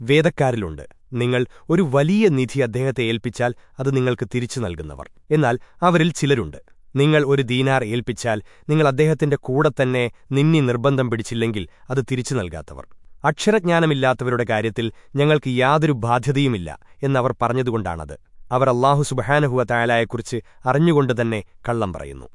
വേദക്കാരിലുണ്ട്. നിങ്ങൾ ഒരു വലിയ നിധി അദ്ദേഹത്തെ ഏൽപ്പിച്ചാൽ അത് നിങ്ങൾക്ക് തിരിച്ചു നൽകുന്നവർ. എന്നാൽ അവരിൽ ചിലരുണ്ട്. നിങ്ങൾ ഒരു ദീനാർ ഏൽപ്പിച്ചാൽ നിങ്ങൾ അദ്ദേഹത്തിന്റെ കൂടെ തന്നെ നിന്നി നിർബന്ധം പിടിച്ചില്ലെങ്കിൽ അത് തിരിച്ചു നൽകാത്തവർ. അക്ഷരജ്ഞാനമില്ലാത്തവരുടെ കാര്യത്തിൽ ഞങ്ങൾക്ക് യാതൊരു ബാധ്യതയുമില്ല എന്നവർ പറഞ്ഞതുകൊണ്ടാണത്. അവർ അള്ളാഹു സുബഹാനഹുവ തായാലായെക്കുറിച്ച് അറിഞ്ഞുകൊണ്ടുതന്നെ കള്ളം പറയുന്നു.